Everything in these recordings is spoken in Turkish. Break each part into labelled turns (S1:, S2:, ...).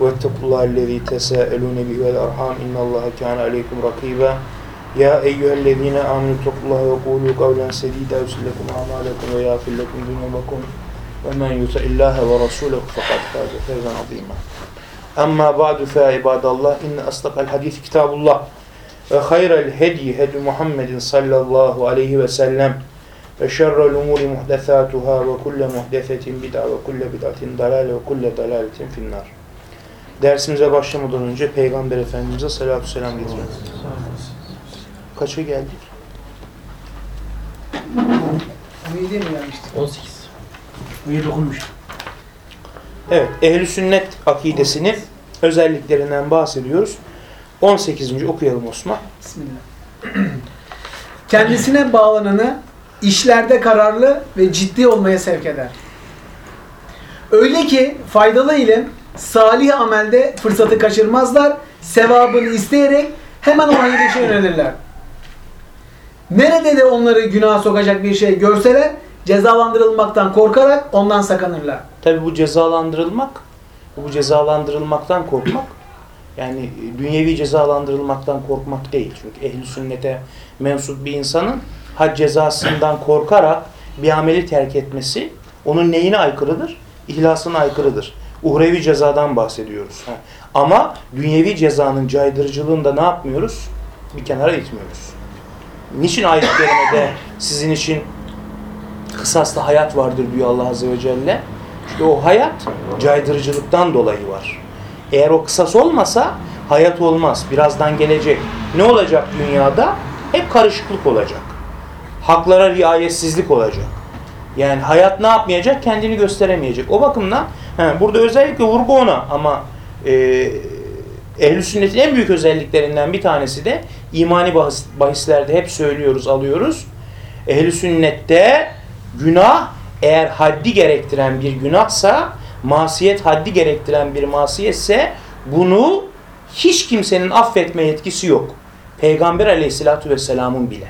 S1: واتقوا الله الذي تساءلون به والأرحام إن الله كان عليكم رقيبا. يا أيها الذين آمنوا اتقوا الله وقولوا قولا سديدا. يصلح لكم أعمالكم ويغفر لكم ذنوبكم. ومن يطع الله ورسوله فقد فاز فوزا عظيما. أما بعد فعباد الله إن أصدق الحديث كتاب الله. وخير الهدي هدي محمد صلى الله عليه وسلم. وشر الأمور محدثاتها وكل محدثة بدعة وكل بدعة ضلالة وكل ضلالة في النار. Dersimize başlamadan önce Peygamber Efendimiz'e salatü selam getirelim. Kaça geldik?
S2: 17'ye mi gelmiştik?
S3: 18.
S4: Buraya dokunmuş.
S1: Evet, ehli sünnet akidesinin özelliklerinden bahsediyoruz. 18. okuyalım Osman.
S2: Bismillah. Kendisine bağlananı işlerde kararlı ve ciddi olmaya sevk eder. Öyle ki faydalı ilim, salih amelde fırsatı kaçırmazlar, sevabını isteyerek hemen o hayırlı işe yönelirler. Nerede de onları günaha sokacak bir şey görseler, cezalandırılmaktan korkarak ondan sakınırlar.
S1: Tabi bu cezalandırılmak, bu cezalandırılmaktan korkmak, yani dünyevi cezalandırılmaktan korkmak değil. Çünkü ehli sünnete mensup bir insanın had cezasından korkarak bir ameli terk etmesi onun neyine aykırıdır? İhlasına aykırıdır. Uhrevi cezadan bahsediyoruz. Ha. Ama dünyevi cezanın caydırıcılığını da ne yapmıyoruz? Bir kenara itmiyoruz. Niçin ayet-i kerimede sizin için kısaslı hayat vardır diyor Allah Azze ve Celle. İşte o hayat caydırıcılıktan dolayı var. Eğer o kısas olmasa hayat olmaz. Birazdan gelecek. Ne olacak dünyada? Hep karışıklık olacak. Haklara riayetsizlik olacak. Yani hayat ne yapmayacak? Kendini gösteremeyecek. O bakımdan he, burada özellikle vurgu ona ama e, ehl sünnetin en büyük özelliklerinden bir tanesi de imani bahis, bahislerde hep söylüyoruz, alıyoruz. Ehl-i sünnette günah eğer haddi gerektiren bir günahsa, masiyet haddi gerektiren bir masiyetse bunu hiç kimsenin affetme yetkisi yok. Peygamber aleyhissalatü vesselamın bile.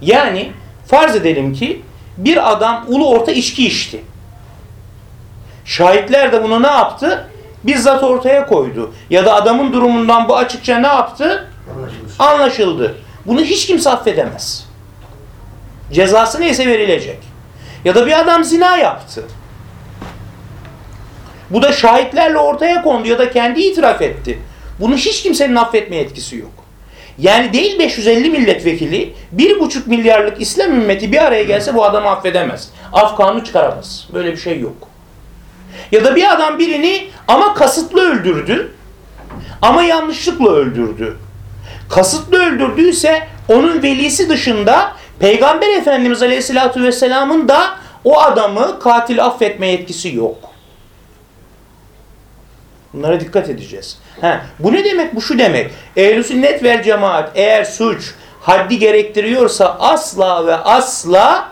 S1: Yani farz edelim ki bir adam ulu orta içki içti. Şahitler de bunu ne yaptı? Bizzat ortaya koydu. Ya da adamın durumundan bu açıkça ne yaptı?
S4: Anlaşılır.
S1: Anlaşıldı. Bunu hiç kimse affedemez. Cezası neyse verilecek. Ya da bir adam zina yaptı. Bu da şahitlerle ortaya kondu ya da kendi itiraf etti. Bunu hiç kimsenin affetme yetkisi yok. Yani değil 550 milletvekili, 1,5 milyarlık İslam ümmeti bir araya gelse bu adamı affedemez. Af kanunu çıkaramaz. Böyle bir şey yok. Ya da bir adam birini ama kasıtlı öldürdü. Ama yanlışlıkla öldürdü. Kasıtlı öldürdüyse onun velisi dışında Peygamber Efendimiz Aleyhisselatü Vesselam'ın da o adamı katil affetme yetkisi yok. Bunlara dikkat edeceğiz. He, bu ne demek? Bu şu demek. Ehl-i sünnet vel cemaat eğer suç haddi gerektiriyorsa asla ve asla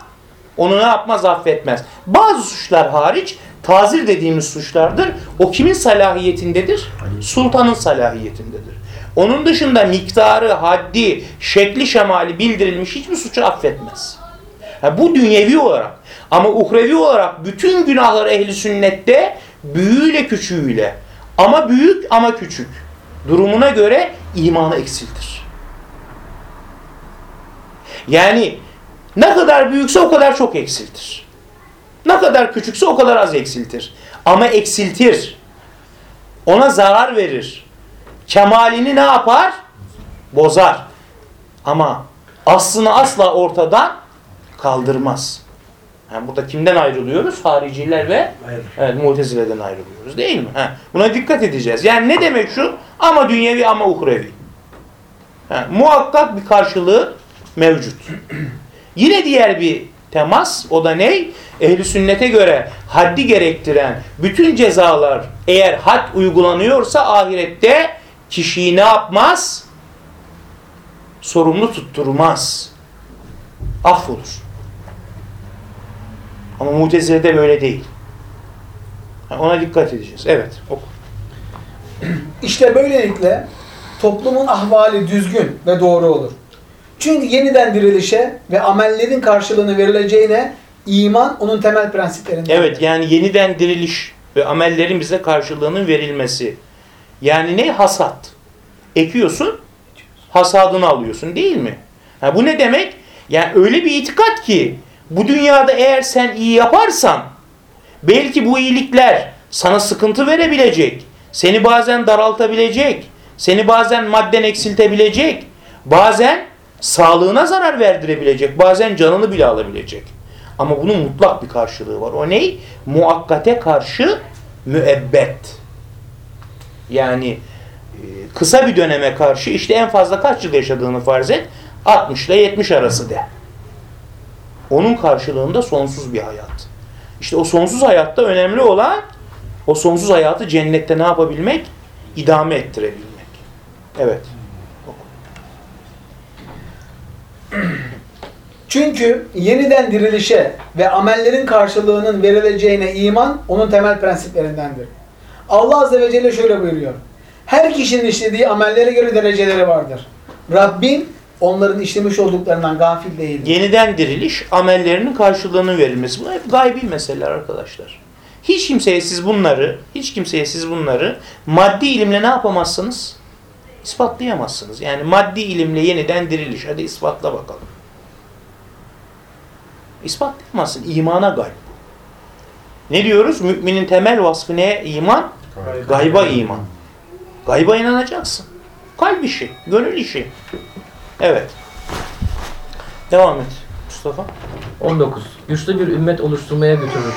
S1: onu ne yapmaz affetmez. Bazı suçlar hariç tazir dediğimiz suçlardır. O kimin salahiyetindedir? Sultanın salahiyetindedir. Onun dışında miktarı, haddi, şekli, şemali bildirilmiş hiçbir suçu affetmez. Ha, bu dünyevi olarak. Ama uhrevi olarak bütün günahlar ehli sünnette büyüğüyle küçüğüyle ama büyük ama küçük durumuna göre imanı eksiltir. Yani ne kadar büyükse o kadar çok eksiltir. Ne kadar küçükse o kadar az eksiltir. Ama eksiltir. Ona zarar verir. Kemalini ne yapar? Bozar. Ama aslını asla ortadan kaldırmaz. Yani burada kimden ayrılıyoruz? Hariciler ve
S4: Hayır.
S1: evet, Mutezile'den ayrılıyoruz değil mi? Ha, buna dikkat edeceğiz. Yani ne demek şu? Ama dünyevi ama uhrevi. Ha, muhakkak bir karşılığı mevcut. Yine diğer bir temas o da ne? Ehli sünnete göre haddi gerektiren bütün cezalar eğer had uygulanıyorsa ahirette kişiyi ne yapmaz? Sorumlu tutturmaz. Affolur. Ama Mutezile'de böyle değil. Ha, Ona dikkat edeceğiz. Evet. Oku.
S2: İşte böylelikle toplumun ahvali düzgün ve doğru olur. Çünkü yeniden dirilişe ve amellerin karşılığını verileceğine iman onun temel prensiplerinden.
S1: Evet yani yeniden diriliş ve amellerin bize karşılığının verilmesi. Yani ne? Hasat. Ekiyorsun, hasadını alıyorsun değil mi? Ha, bu ne demek? Yani öyle bir itikat ki bu dünyada eğer sen iyi yaparsan belki bu iyilikler sana sıkıntı verebilecek, seni bazen daraltabilecek, seni bazen madden eksiltebilecek, bazen sağlığına zarar verdirebilecek, bazen canını bile alabilecek. Ama bunun mutlak bir karşılığı var. O ne? Muakkate karşı müebbet. Yani e, kısa bir döneme karşı işte en fazla kaç yıl yaşadığını farz et. 60 ile 70 arası de. Onun karşılığında sonsuz bir hayat. İşte o sonsuz hayatta önemli olan o sonsuz hayatı cennette ne yapabilmek? İdame ettirebilmek. Evet.
S2: Çünkü yeniden dirilişe ve amellerin karşılığının verileceğine iman onun temel prensiplerindendir. Allah Azze ve Celle şöyle buyuruyor. Her kişinin işlediği amellere göre dereceleri vardır. Rabbim onların işlemiş olduklarından gafil değildir.
S1: Yeniden diriliş, amellerinin karşılığının verilmesi. Bu hep gaybi meseleler arkadaşlar. Hiç kimseye siz bunları, hiç kimseye siz bunları maddi ilimle ne yapamazsınız? İspatlayamazsınız. Yani maddi ilimle yeniden diriliş. Hadi ispatla bakalım. İspatlayamazsın. İmana gayb. Ne diyoruz? Müminin temel vasfı ne? İman? Gayba iman. Gayba inanacaksın. Kalp işi, gönül işi. Evet. Devam et Mustafa.
S3: 19. Güçlü bir ümmet oluşturmaya götürür.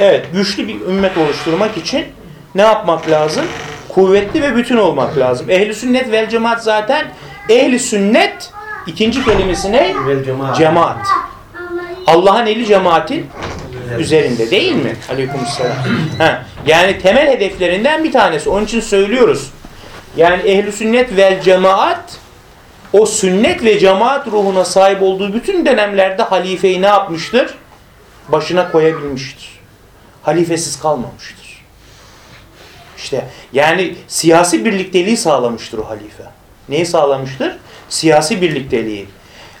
S1: Evet, güçlü bir ümmet oluşturmak için ne yapmak lazım? Kuvvetli ve bütün olmak lazım. Ehli sünnet vel cemaat zaten ehli sünnet ikinci kelimesi ne?
S4: Vel cemaat.
S1: Cemaat. Allah'ın eli cemaatin üzerinde değil mi? Aleykümselam. Ha, yani temel hedeflerinden bir tanesi. Onun için söylüyoruz. Yani ehli sünnet vel cemaat o sünnet ve cemaat ruhuna sahip olduğu bütün dönemlerde halifeyi ne yapmıştır? Başına koyabilmiştir. Halifesiz kalmamıştır. İşte yani siyasi birlikteliği sağlamıştır o halife. Neyi sağlamıştır? Siyasi birlikteliği.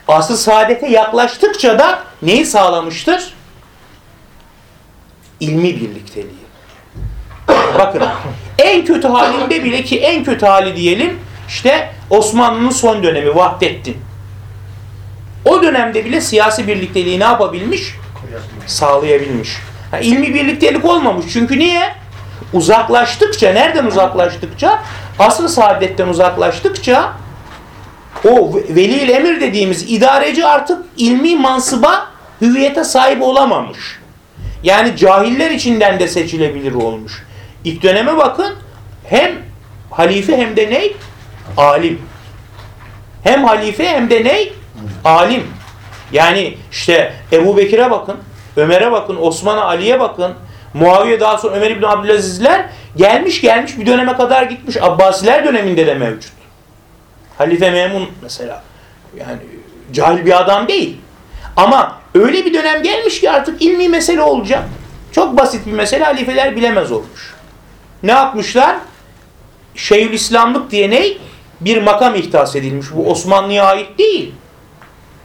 S1: Asıl saadete yaklaştıkça da neyi sağlamıştır? İlmi birlikteliği. Bakın en kötü halinde bile ki en kötü hali diyelim işte Osmanlı'nın son dönemi Vahdettin. O dönemde bile siyasi birlikteliği ne yapabilmiş? Sağlayabilmiş. Ha, ilmi birliktelik olmamış. Çünkü niye? Uzaklaştıkça, nereden uzaklaştıkça? Asıl saadetten uzaklaştıkça o veli emir dediğimiz idareci artık ilmi mansıba, hüviyete sahip olamamış. Yani cahiller içinden de seçilebilir olmuş. İlk döneme bakın hem halife hem de ney? Alim. Hem halife hem de ney? Alim. Yani işte Ebu Bekir'e bakın, Ömer'e bakın, Osman'a, Ali'ye bakın, Muaviye daha sonra Ömer İbni Abdülazizler gelmiş gelmiş bir döneme kadar gitmiş. Abbasiler döneminde de mevcut. Halife Memun mesela. Yani cahil bir adam değil. Ama öyle bir dönem gelmiş ki artık ilmi mesele olacak. Çok basit bir mesele halifeler bilemez olmuş. Ne yapmışlar? Şeyhülislamlık diye ne? Bir makam ihtas edilmiş. Bu Osmanlı'ya ait değil.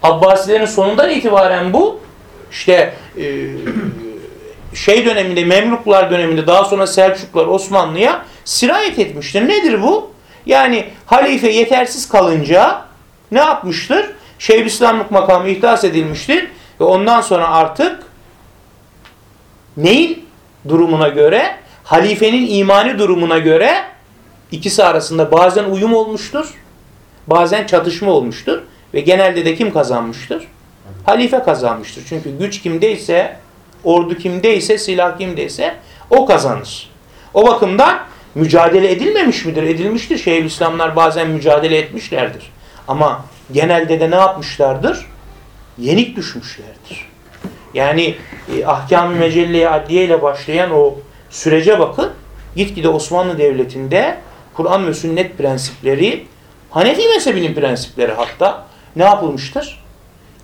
S1: Abbasilerin sonundan itibaren bu işte e, şey döneminde Memluklar döneminde daha sonra Selçuklar Osmanlı'ya sirayet etmiştir. Nedir bu? Yani halife yetersiz kalınca ne yapmıştır? Şeyhülislamlık makamı ihdas edilmiştir ve ondan sonra artık neyin durumuna göre? Halifenin imani durumuna göre ikisi arasında bazen uyum olmuştur, bazen çatışma olmuştur ve genelde de kim kazanmıştır? Halife kazanmıştır. Çünkü güç kimdeyse, ordu kimdeyse, silah kimdeyse o kazanır. O bakımdan mücadele edilmemiş midir? Edilmiştir. Şeyhülislamlar bazen mücadele etmişlerdir. Ama genelde de ne yapmışlardır? Yenik düşmüşlerdir. Yani e, ahkam-ı mecelle adliye ile başlayan o sürece bakın. Gitgide Osmanlı Devleti'nde Kur'an ve sünnet prensipleri, Hanefi mezhebinin prensipleri hatta ne yapılmıştır?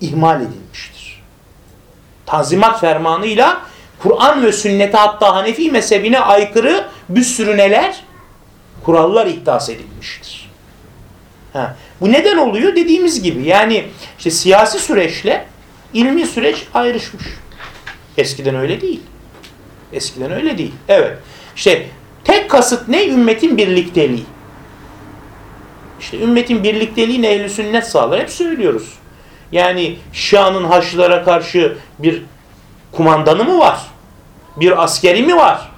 S1: İhmal edilmiştir. Tanzimat fermanıyla Kur'an ve sünnete hatta Hanefi mezhebine aykırı bir sürü neler? Kurallar ihdas edilmiştir. Ha. Bu neden oluyor? Dediğimiz gibi yani işte siyasi süreçle ilmi süreç ayrışmış. Eskiden öyle değil. Eskiden öyle değil. Evet. İşte tek kasıt ne? Ümmetin birlikteliği. İşte ümmetin birlikteliğini ehl sünnet sağlar. Hep söylüyoruz. Yani Şia'nın Haçlılara karşı bir kumandanı mı var? Bir askeri mi var?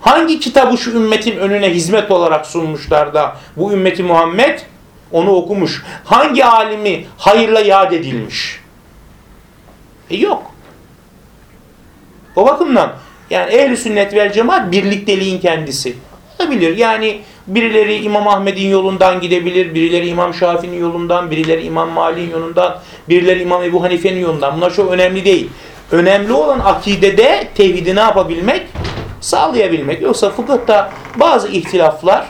S1: Hangi kitabı şu ümmetin önüne hizmet olarak sunmuşlar da bu ümmeti Muhammed onu okumuş? Hangi alimi hayırla yad edilmiş? E yok. O bakımdan yani ehl sünnet vel cemaat birlikteliğin kendisi. Olabilir. Yani birileri İmam Ahmed'in yolundan gidebilir, birileri İmam Şafii'nin yolundan, birileri İmam Malik'in yolundan, birileri İmam Ebu Hanife'nin yolundan. Bunlar çok önemli değil. Önemli olan akidede tevhidi ne yapabilmek? Sağlayabilmek. Yoksa fıkıhta bazı ihtilaflar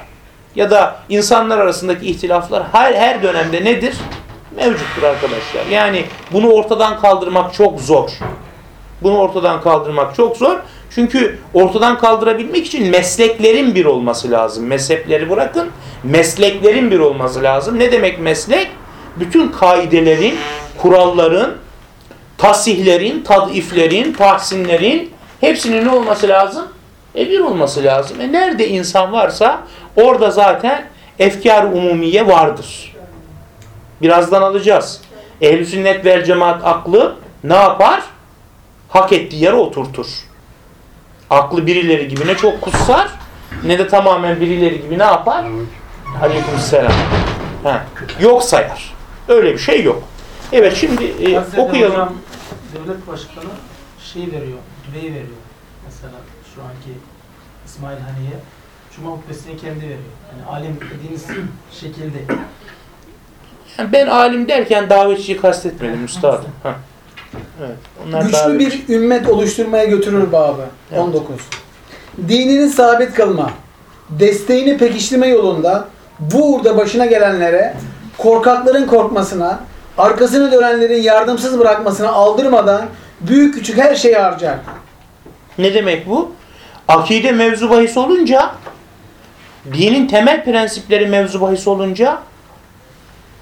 S1: ya da insanlar arasındaki ihtilaflar her, her dönemde nedir? Mevcuttur arkadaşlar. Yani bunu ortadan kaldırmak çok zor. Bunu ortadan kaldırmak çok zor. Çünkü ortadan kaldırabilmek için mesleklerin bir olması lazım. Mezhepleri bırakın. Mesleklerin bir olması lazım. Ne demek meslek? Bütün kaidelerin, kuralların, tasihlerin, tadiflerin, tahsinlerin hepsinin ne olması lazım? E bir olması lazım. E nerede insan varsa orada zaten efkar umumiye vardır. Birazdan alacağız. Ehl-i sünnet vel cemaat aklı ne yapar? Hak ettiği yere oturtur. Aklı birileri gibi ne çok kutsar ne de tamamen birileri gibi ne yapar? Aleykümselam. Ha, yok sayar. Öyle bir şey yok. Evet şimdi e,
S4: Hazreti
S1: okuyalım.
S4: Hocam devlet başkanı şey veriyor, düveyi veriyor. Mesela şu anki İsmail Haniye Cuma hutbesini kendi veriyor. Yani alim dediğiniz şekilde.
S1: Yani ben alim derken davetçiyi kastetmedim üstadım. Ha. Evet. Onlar
S2: Güçlü bir ümmet oluşturmaya götürür babı.
S1: Evet.
S2: 19. Dininin sabit kılma, desteğini pekiştirme yolunda bu uğurda başına gelenlere, korkakların korkmasına, arkasını dönenlerin yardımsız bırakmasına aldırmadan büyük küçük her şeyi harcar.
S1: Ne demek bu? Akide mevzu bahis olunca dinin temel prensipleri mevzu bahis olunca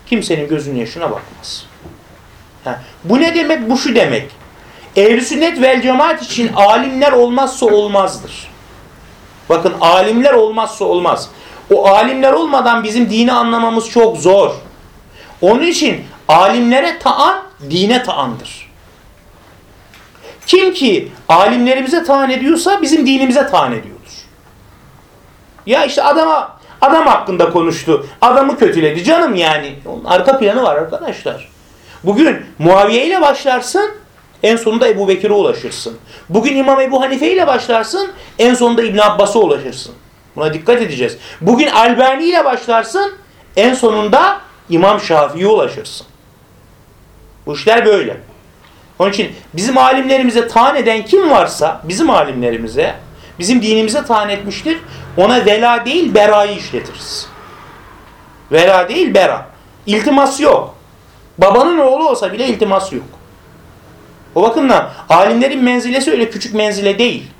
S1: kimsenin gözünün yaşına bakmaz. Ha, bu ne demek? Bu şu demek. Ehl-i sünnet vel cemaat için alimler olmazsa olmazdır. Bakın alimler olmazsa olmaz. O alimler olmadan bizim dini anlamamız çok zor. Onun için alimlere taan dine taandır. Kim ki alimlerimize taan ediyorsa bizim dinimize taan ediyordur. Ya işte adama adam hakkında konuştu. Adamı kötüledi. Canım yani. Onun arka planı var arkadaşlar. Bugün Muaviye ile başlarsın. En sonunda Ebu Bekir'e ulaşırsın. Bugün İmam Ebu Hanife ile başlarsın. En sonunda İbn Abbas'a ulaşırsın. Buna dikkat edeceğiz. Bugün Albani ile başlarsın. En sonunda İmam Şafii'ye ulaşırsın. Bu işler böyle. Onun için bizim alimlerimize taan eden kim varsa bizim alimlerimize, bizim dinimize taan etmiştir. Ona vela değil berayı işletiriz. Vela değil bera. İltimas yok. Babanın oğlu olsa bile iltimas yok. O bakımdan alimlerin menzilesi öyle küçük menzile değil.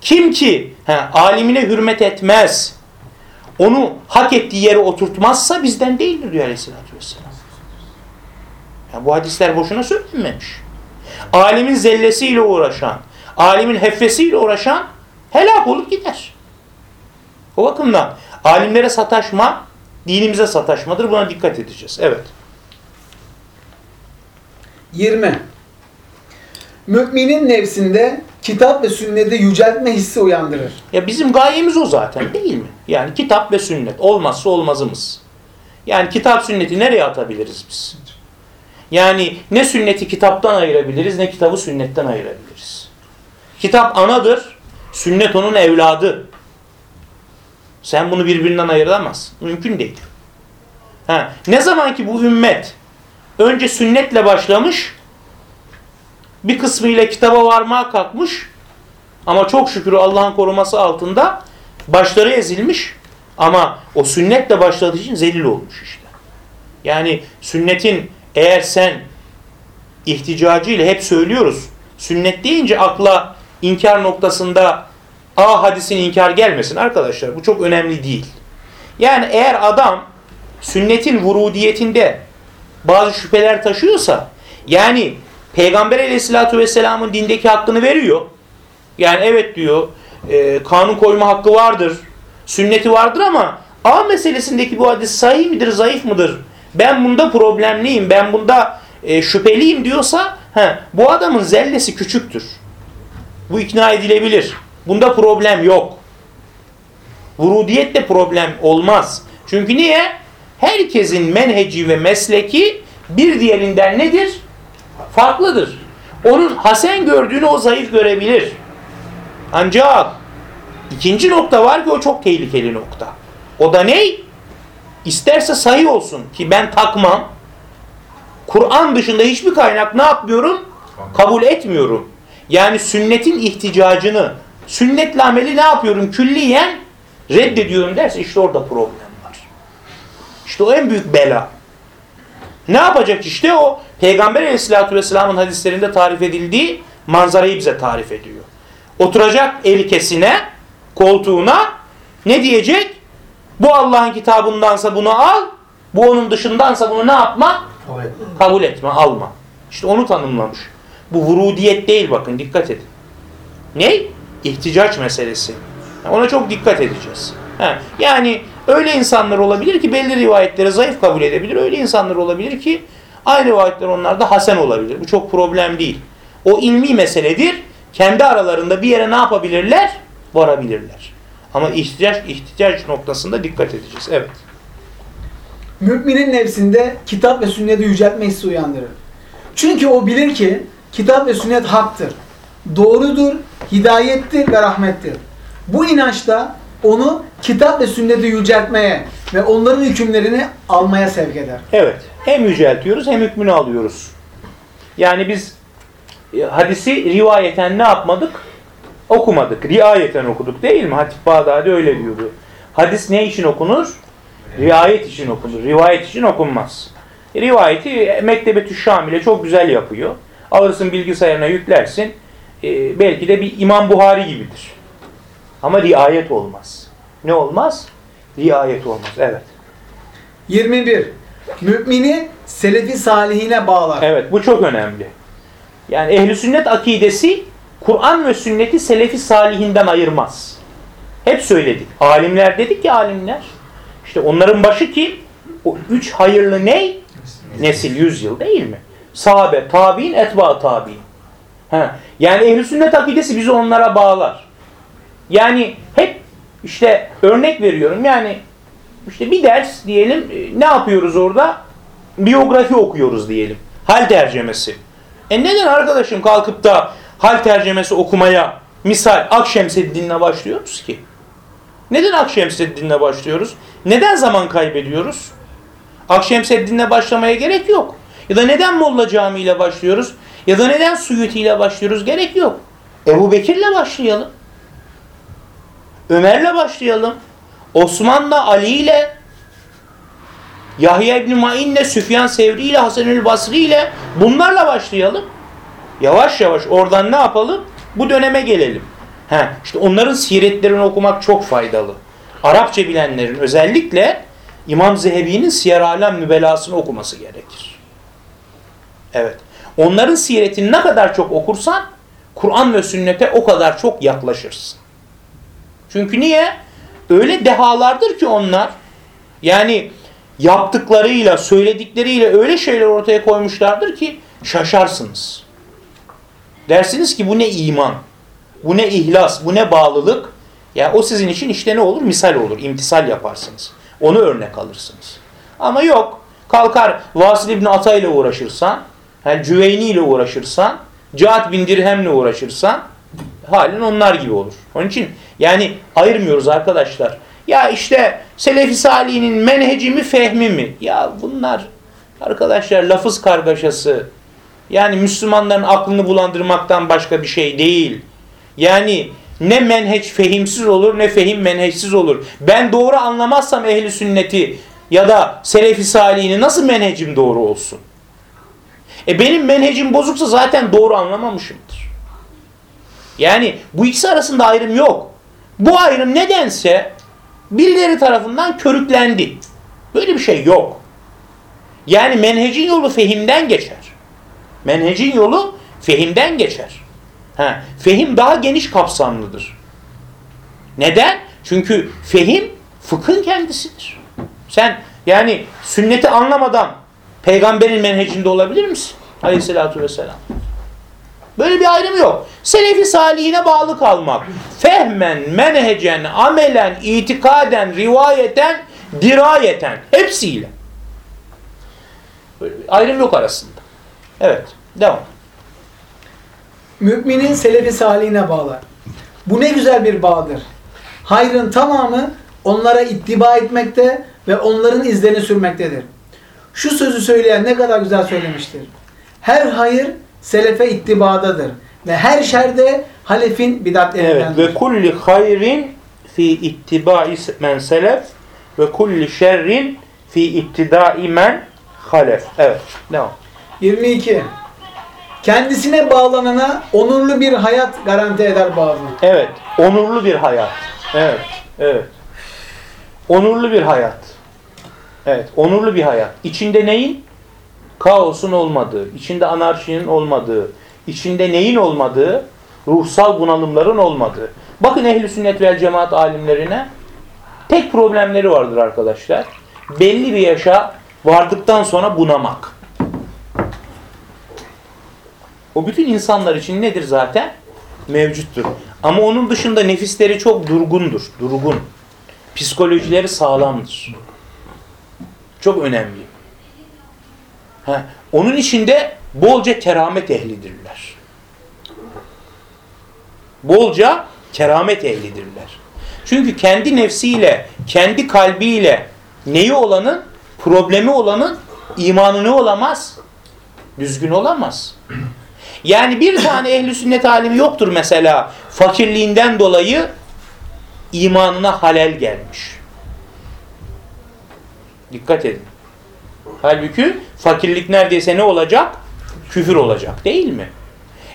S1: Kim ki he, alimine hürmet etmez, onu hak ettiği yere oturtmazsa bizden değildir diyor aleyhissalatü vesselam. Ya bu hadisler boşuna söylenmemiş. Alimin zellesiyle uğraşan, alimin heffesiyle uğraşan helak olup gider. O bakımdan alimlere sataşma, dinimize sataşmadır. Buna dikkat edeceğiz. Evet.
S2: 20. Müminin nefsinde kitap ve sünneti yüceltme hissi uyandırır.
S1: Ya bizim gayemiz o zaten değil mi? Yani kitap ve sünnet olmazsa olmazımız. Yani kitap sünneti nereye atabiliriz biz? Yani ne sünneti kitaptan ayırabiliriz ne kitabı sünnetten ayırabiliriz. Kitap anadır, sünnet onun evladı. Sen bunu birbirinden ayıramazsın. Mümkün değil. Ha, ne zaman ki bu ümmet önce sünnetle başlamış, bir kısmıyla kitaba varmaya kalkmış ama çok şükür Allah'ın koruması altında başları ezilmiş ama o sünnetle başladığı için zelil olmuş işte. Yani sünnetin eğer sen ihticacı ile hep söylüyoruz. Sünnet deyince akla inkar noktasında A hadisini inkar gelmesin arkadaşlar. Bu çok önemli değil. Yani eğer adam sünnetin vurudiyetinde bazı şüpheler taşıyorsa yani Peygamber aleyhissalatü vesselamın dindeki hakkını veriyor. Yani evet diyor e, kanun koyma hakkı vardır. Sünneti vardır ama A meselesindeki bu hadis sahih midir, zayıf mıdır? Ben bunda problemliyim, ben bunda e, şüpheliyim diyorsa he, bu adamın zellesi küçüktür. Bu ikna edilebilir. Bunda problem yok. Vurudiyette problem olmaz. Çünkü niye? Herkesin menheci ve mesleki bir diğerinden nedir? Farklıdır. Onun hasen gördüğünü o zayıf görebilir. Ancak ikinci nokta var ki o çok tehlikeli nokta. O da ne? İsterse sayı olsun ki ben takmam. Kur'an dışında hiçbir kaynak ne yapmıyorum? Kabul etmiyorum. Yani sünnetin ihticacını, sünnetle ameli ne yapıyorum? Külliyen reddediyorum derse işte orada problem. İşte o en büyük bela. Ne yapacak işte o? Peygamber aleyhissalatü vesselamın hadislerinde tarif edildiği manzarayı bize tarif ediyor. Oturacak erikesine, koltuğuna ne diyecek? Bu Allah'ın kitabındansa bunu al, bu onun dışındansa bunu ne yapma? Kabul etme, alma. İşte onu tanımlamış. Bu vurudiyet değil bakın dikkat edin. Ne? İhticaç meselesi. Ona çok dikkat edeceğiz. Yani öyle insanlar olabilir ki belli rivayetleri zayıf kabul edebilir. Öyle insanlar olabilir ki aynı rivayetler onlarda hasen olabilir. Bu çok problem değil. O ilmi meseledir. Kendi aralarında bir yere ne yapabilirler? Varabilirler. Ama ihtiyaç, ihtiyaç noktasında dikkat edeceğiz. Evet.
S2: Müminin nefsinde kitap ve sünneti yüceltme hissi uyandırır. Çünkü o bilir ki kitap ve sünnet haktır, doğrudur, hidayettir ve rahmettir. Bu inançta onu kitap ve sünneti yüceltmeye ve onların hükümlerini almaya sevk eder.
S1: Evet. Hem yüceltiyoruz hem hükmünü alıyoruz. Yani biz e, hadisi rivayeten ne yapmadık? Okumadık. Riayeten okuduk değil mi? Hatip Bağdadi öyle diyordu. Hadis ne için okunur? Riayet için okunur. Rivayet için okunmaz. Rivayeti Mektebetü Şamil'e çok güzel yapıyor. Alırsın bilgisayarına yüklersin. E, belki de bir İmam Buhari gibidir. Ama riayet olmaz. Ne olmaz? Riayet olmaz. Evet.
S2: 21. Mümini selefi salihine bağlar.
S1: Evet bu çok önemli. Yani ehli sünnet akidesi Kur'an ve sünneti selefi salihinden ayırmaz. Hep söyledik. Alimler dedik ki alimler. İşte onların başı ki o üç hayırlı ney? Nesil yüzyıl değil mi? Sahabe, tabi'in, etba tabi'in. Ha. Yani ehli sünnet akidesi bizi onlara bağlar. Yani hep işte örnek veriyorum yani işte bir ders diyelim e, ne yapıyoruz orada? Biyografi okuyoruz diyelim. Hal tercemesi. E neden arkadaşım kalkıp da hal tercemesi okumaya misal Akşemseddin'le başlıyoruz ki? Neden Akşemseddin'le başlıyoruz? Neden zaman kaybediyoruz? Akşemseddin'le başlamaya gerek yok. Ya da neden Molla Camii ile başlıyoruz? Ya da neden Suyuti ile başlıyoruz? Gerek yok. Ebu Bekir'le başlayalım. Ömer'le başlayalım. Osman'la, Ali ile, Yahya İbni Ma'in'le, Süfyan Sevri ile, Hasanül Basri ile bunlarla başlayalım. Yavaş yavaş oradan ne yapalım? Bu döneme gelelim. He, işte onların siretlerini okumak çok faydalı. Arapça bilenlerin özellikle İmam Zehebi'nin Siyer Alem Nübelasını okuması gerekir. Evet. Onların siretini ne kadar çok okursan Kur'an ve sünnete o kadar çok yaklaşırsın. Çünkü niye? Öyle dehalardır ki onlar. Yani yaptıklarıyla, söyledikleriyle öyle şeyler ortaya koymuşlardır ki şaşarsınız. Dersiniz ki bu ne iman, bu ne ihlas, bu ne bağlılık. Yani o sizin için işte ne olur? Misal olur, imtisal yaparsınız. Onu örnek alırsınız. Ama yok, kalkar Vasıl İbni Ata ile uğraşırsan, yani Cüveyni ile uğraşırsan, Cahat bin Dirhem'le uğraşırsan, halin onlar gibi olur. Onun için yani ayırmıyoruz arkadaşlar. Ya işte Selefi Salih'in menheci mi fehmi mi? Ya bunlar arkadaşlar lafız kargaşası. Yani Müslümanların aklını bulandırmaktan başka bir şey değil. Yani ne menheç fehimsiz olur ne fehim menheçsiz olur. Ben doğru anlamazsam ehli sünneti ya da selefi salihini nasıl menhecim doğru olsun? E benim menhecim bozuksa zaten doğru anlamamışımdır. Yani bu ikisi arasında ayrım yok. Bu ayrım nedense birileri tarafından körüklendi. Böyle bir şey yok. Yani menhecin yolu fehimden geçer. Menhecin yolu fehimden geçer. Ha, fehim daha geniş kapsamlıdır. Neden? Çünkü fehim fıkhın kendisidir. Sen yani sünneti anlamadan peygamberin menhecinde olabilir misin? Aleyhissalatü vesselam. Böyle bir ayrım yok. Selefi salihine bağlı kalmak. Fehmen, menhecen, amelen, itikaden, rivayeten, dirayeten. Hepsiyle. Böyle ayrım yok arasında. Evet. Devam.
S2: Müminin selefi salihine bağlar. Bu ne güzel bir bağdır. Hayrın tamamı onlara ittiba etmekte ve onların izlerini sürmektedir. Şu sözü söyleyen ne kadar güzel söylemiştir. Her hayır selefe ittibadadır ve her şerde halefin
S1: Evet.
S2: bidatlerindendir.
S1: Ve kulli hayrin fi ittibai men selef ve kulli şerrin fi ittidai men halef. Evet. Devam.
S2: 22. Kendisine bağlanana onurlu bir hayat garanti eder bazı.
S1: Evet. Onurlu bir hayat. Evet. Evet. Onurlu bir hayat. Evet. Onurlu bir hayat. İçinde neyin? Kaosun olmadığı, içinde anarşinin olmadığı, içinde neyin olmadığı? Ruhsal bunalımların olmadığı. Bakın ehli sünnet vel cemaat alimlerine tek problemleri vardır arkadaşlar. Belli bir yaşa vardıktan sonra bunamak. O bütün insanlar için nedir zaten? Mevcuttur. Ama onun dışında nefisleri çok durgundur. Durgun. Psikolojileri sağlamdır. Çok önemli. Ha, onun içinde bolca keramet ehlidirler. Bolca keramet ehlidirler. Çünkü kendi nefsiyle, kendi kalbiyle neyi olanın, problemi olanın imanı ne olamaz? Düzgün olamaz. Yani bir tane ehli sünnet alimi yoktur mesela fakirliğinden dolayı imanına halel gelmiş. Dikkat edin. Halbuki fakirlik neredeyse ne olacak? Küfür olacak değil mi?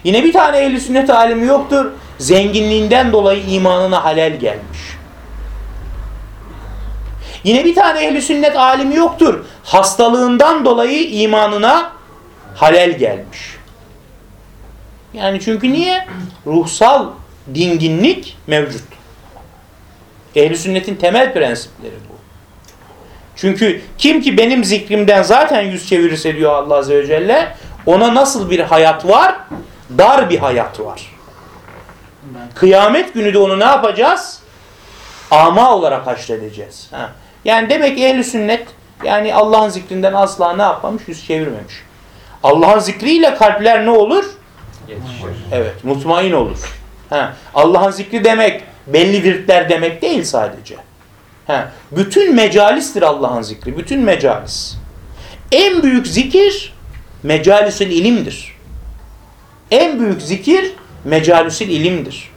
S1: Yine bir tane ehli sünnet alimi yoktur. Zenginliğinden dolayı imanına halel gelmiş. Yine bir tane ehli sünnet alimi yoktur. Hastalığından dolayı imanına halel gelmiş. Yani çünkü niye? Ruhsal dinginlik mevcut. Ehli sünnetin temel prensipleri bu. Çünkü kim ki benim zikrimden zaten yüz çevirirse diyor Allah Azze ve Celle ona nasıl bir hayat var? Dar bir hayat var. Kıyamet günü de onu ne yapacağız? Ama olarak haşredeceğiz. Ha. Yani demek ki ehli sünnet yani Allah'ın zikrinden asla ne yapmamış? Yüz çevirmemiş. Allah'ın zikriyle kalpler ne olur?
S3: Yetişir.
S1: Evet, mutmain olur. Ha, Allah'ın zikri demek belli virtler demek değil sadece. Ha, bütün mecalistir Allah'ın zikri, bütün mecalis. En büyük zikir mecalisül ilimdir. En büyük zikir mecalisül ilimdir.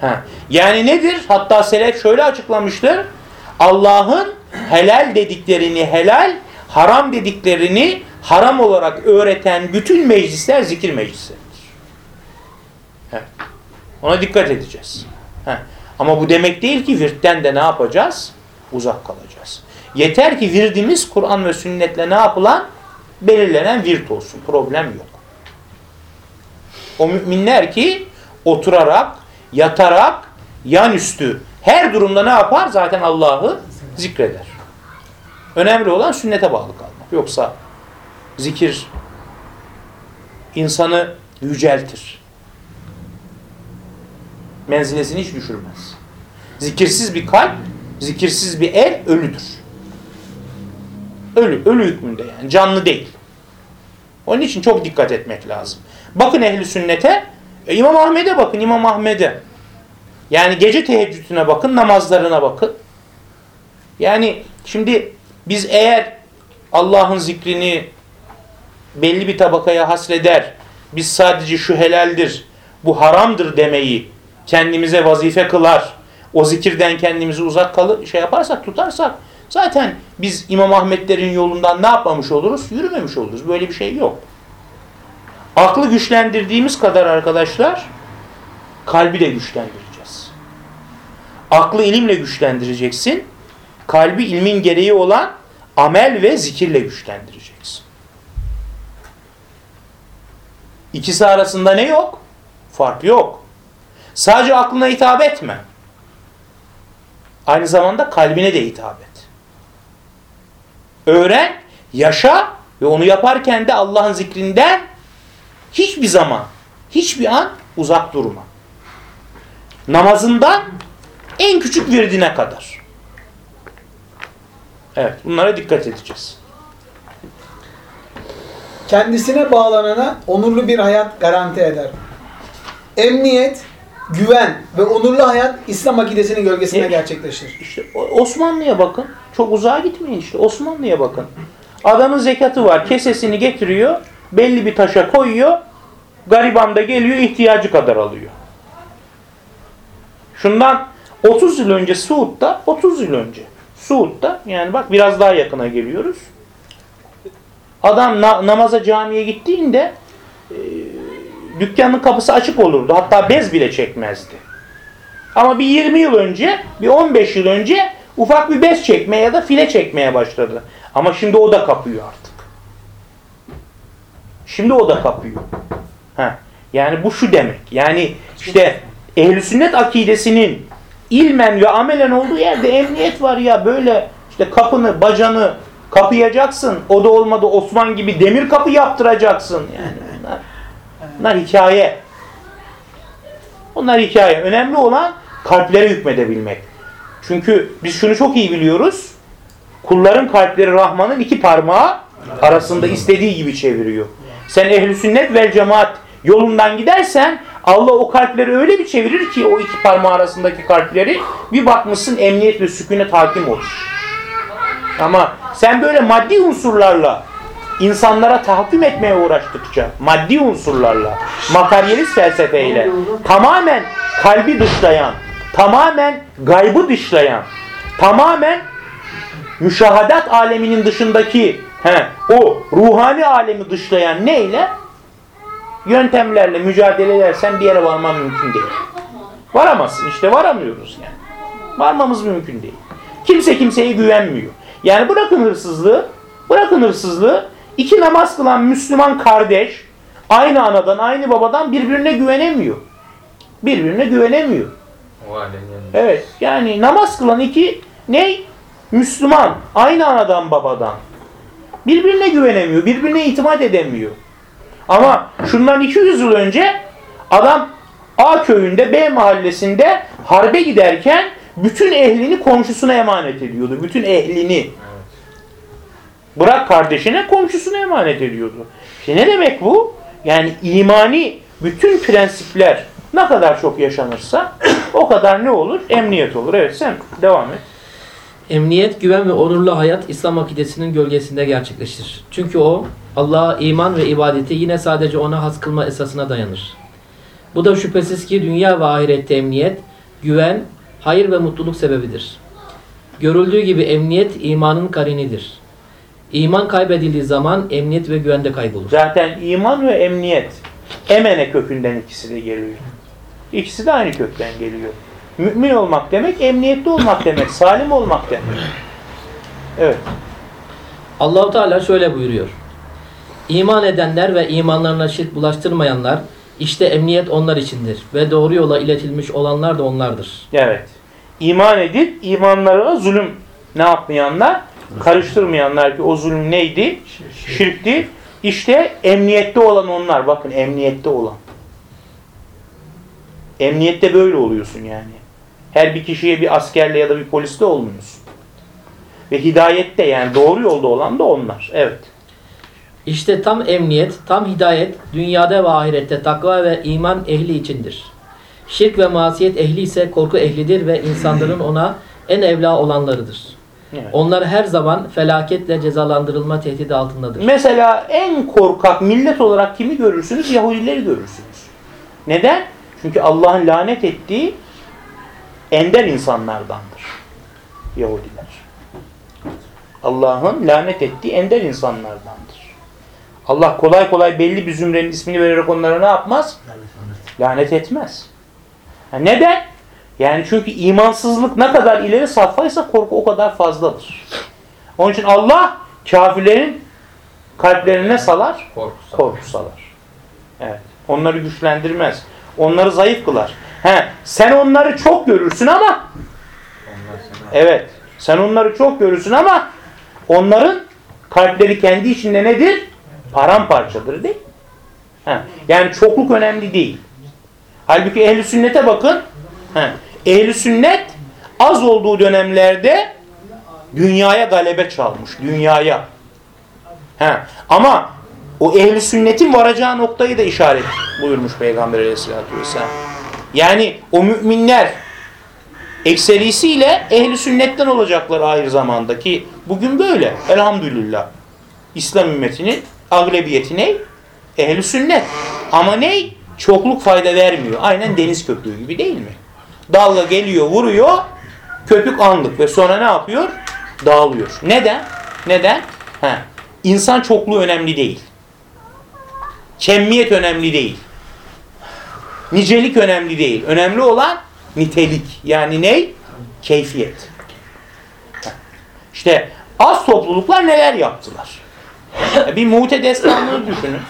S1: Ha, yani nedir? Hatta selef şöyle açıklamıştır. Allah'ın helal dediklerini helal, haram dediklerini haram olarak öğreten bütün meclisler zikir meclisleridir. Ona dikkat edeceğiz. Heh. Ama bu demek değil ki virtten de ne yapacağız? Uzak kalacağız. Yeter ki virdimiz Kur'an ve sünnetle ne yapılan? Belirlenen virt olsun. Problem yok. O müminler ki oturarak, yatarak, yan üstü her durumda ne yapar? Zaten Allah'ı zikreder. Önemli olan sünnete bağlı kalmak. Yoksa zikir insanı yüceltir. Menzilesini hiç düşürmez. Zikirsiz bir kalp, zikirsiz bir el ölüdür. Ölü, ölü hükmünde yani canlı değil. Onun için çok dikkat etmek lazım. Bakın ehli sünnete, e, İmam Ahmet'e bakın İmam Ahmet'e. Yani gece teheccüdüne bakın, namazlarına bakın. Yani şimdi biz eğer Allah'ın zikrini belli bir tabakaya hasreder, biz sadece şu helaldir, bu haramdır demeyi kendimize vazife kılar, o zikirden kendimizi uzak kalı şey yaparsak, tutarsak zaten biz İmam Ahmetlerin yolundan ne yapmamış oluruz? Yürümemiş oluruz. Böyle bir şey yok. Aklı güçlendirdiğimiz kadar arkadaşlar kalbi de güçlendireceğiz. Aklı ilimle güçlendireceksin. Kalbi ilmin gereği olan amel ve zikirle güçlendireceksin. İkisi arasında ne yok? Fark yok. Sadece aklına hitap etme. Aynı zamanda kalbine de hitap et. Öğren, yaşa ve onu yaparken de Allah'ın zikrinden hiçbir zaman, hiçbir an uzak durma. Namazından en küçük virdine kadar. Evet, bunlara dikkat edeceğiz.
S2: Kendisine bağlanana onurlu bir hayat garanti eder. Emniyet, güven ve onurlu hayat İslam akidesinin gölgesinde
S1: E-
S2: gerçekleşir.
S1: İşte Osmanlı'ya bakın. Çok uzağa gitmeyin işte. Osmanlı'ya bakın. Adamın zekatı var. Kesesini getiriyor. Belli bir taşa koyuyor. Gariban da geliyor ihtiyacı kadar alıyor. Şundan 30 yıl önce Suud'da 30 yıl önce Suud'da yani bak biraz daha yakına geliyoruz. Adam na- namaza camiye gittiğinde dükkanın kapısı açık olurdu. Hatta bez bile çekmezdi. Ama bir 20 yıl önce, bir 15 yıl önce ufak bir bez çekmeye ya da file çekmeye başladı. Ama şimdi o da kapıyor artık. Şimdi o da kapıyor. Ha. Yani bu şu demek. Yani işte ehl sünnet akidesinin ilmen ve amelen olduğu yerde emniyet var ya böyle işte kapını, bacanı kapayacaksın. O da olmadı Osman gibi demir kapı yaptıracaksın. Yani bunlar, bunlar hikaye. Onlar hikaye. Önemli olan kalplere hükmedebilmek. Çünkü biz şunu çok iyi biliyoruz. Kulların kalpleri Rahman'ın iki parmağı arasında istediği gibi çeviriyor. Sen ehli sünnet vel cemaat yolundan gidersen Allah o kalpleri öyle bir çevirir ki o iki parmağı arasındaki kalpleri bir bakmışsın emniyet ve sükunet hakim olur. Ama sen böyle maddi unsurlarla insanlara tahakküm etmeye uğraştıkça, maddi unsurlarla, materyalist felsefeyle tamamen kalbi dışlayan, tamamen gaybı dışlayan, tamamen müşahadat aleminin dışındaki he, o ruhani alemi dışlayan neyle? Yöntemlerle mücadele edersen bir yere varman mümkün değil. Varamazsın işte varamıyoruz yani. Varmamız mümkün değil. Kimse kimseye güvenmiyor. Yani bırakın hırsızlığı, bırakın hırsızlığı. İki namaz kılan Müslüman kardeş aynı anadan aynı babadan birbirine güvenemiyor. Birbirine güvenemiyor. Evet yani namaz kılan iki ne? Müslüman. Aynı anadan babadan. Birbirine güvenemiyor. Birbirine itimat edemiyor. Ama şundan 200 yıl önce adam A köyünde B mahallesinde harbe giderken bütün ehlini komşusuna emanet ediyordu. Bütün ehlini. Bırak kardeşine komşusuna emanet ediyordu. İşte ne demek bu? Yani imani bütün prensipler ne kadar çok yaşanırsa o kadar ne olur? Emniyet olur. Evet sen devam et.
S3: Emniyet, güven ve onurlu hayat İslam akidesinin gölgesinde gerçekleşir. Çünkü o Allah'a iman ve ibadeti yine sadece ona has kılma esasına dayanır. Bu da şüphesiz ki dünya ve ahirette emniyet, güven, hayır ve mutluluk sebebidir. Görüldüğü gibi emniyet imanın karinidir. İman kaybedildiği zaman emniyet ve güven de kaybolur.
S1: Zaten iman ve emniyet emene kökünden ikisi de geliyor. İkisi de aynı kökten geliyor. Mümin olmak demek, emniyetli olmak demek, salim olmak demek. Evet.
S3: Allahu Teala şöyle buyuruyor. İman edenler ve imanlarına şirk bulaştırmayanlar işte emniyet onlar içindir ve doğru yola iletilmiş olanlar da onlardır.
S1: Evet. İman edip imanlarına zulüm ne yapmayanlar? Karıştırmayanlar ki o zulüm neydi? Şirkti. İşte emniyette olan onlar. Bakın emniyette olan. Emniyette böyle oluyorsun yani. Her bir kişiye bir askerle ya da bir polisle olmuyorsun. Ve hidayette yani doğru yolda olan da onlar. Evet.
S3: İşte tam emniyet, tam hidayet dünyada ve ahirette takva ve iman ehli içindir. Şirk ve masiyet ehli ise korku ehlidir ve insanların ona en evla olanlarıdır.
S1: Evet.
S3: Onlar her zaman felaketle cezalandırılma tehdidi altındadır.
S1: Mesela en korkak millet olarak kimi görürsünüz? Yahudileri görürsünüz. Neden? Çünkü Allah'ın lanet ettiği ender insanlardandır. Yahudiler. Allah'ın lanet ettiği ender insanlardandır. Allah kolay kolay belli bir zümrenin ismini vererek onlara ne yapmaz? Lanet etmez. Ha, neden? Yani çünkü imansızlık ne kadar ileri safhaysa korku o kadar fazladır. Onun için Allah kafirlerin kalplerine salar?
S3: Korku
S1: Korku salar. Evet. Onları güçlendirmez. Onları zayıf kılar. He, sen onları çok görürsün ama Evet. Sen onları çok görürsün ama onların kalpleri kendi içinde nedir? Paramparçadır değil mi? He, Yani çokluk önemli değil. Halbuki ehli sünnete bakın. He, ehli sünnet az olduğu dönemlerde dünyaya galebe çalmış. Dünyaya. He. Ama o ehli sünnetin varacağı noktayı da işaret buyurmuş Peygamber aleyhissalatü vesselam. Yani o müminler ekserisiyle ehli sünnetten olacaklar ahir zamanda ki bugün böyle elhamdülillah. İslam ümmetinin aglebiyeti ne? Ehli sünnet. Ama ne? Çokluk fayda vermiyor. Aynen deniz köpüğü gibi değil mi? Dalga geliyor, vuruyor. Köpük anlık ve sonra ne yapıyor? Dağılıyor. Neden? Neden? He. İnsan çokluğu önemli değil. Kemmiyet önemli değil. Nicelik önemli değil. Önemli olan nitelik. Yani ne? Keyfiyet. Heh. İşte az topluluklar neler yaptılar? Bir Mu'te destanını düşünün.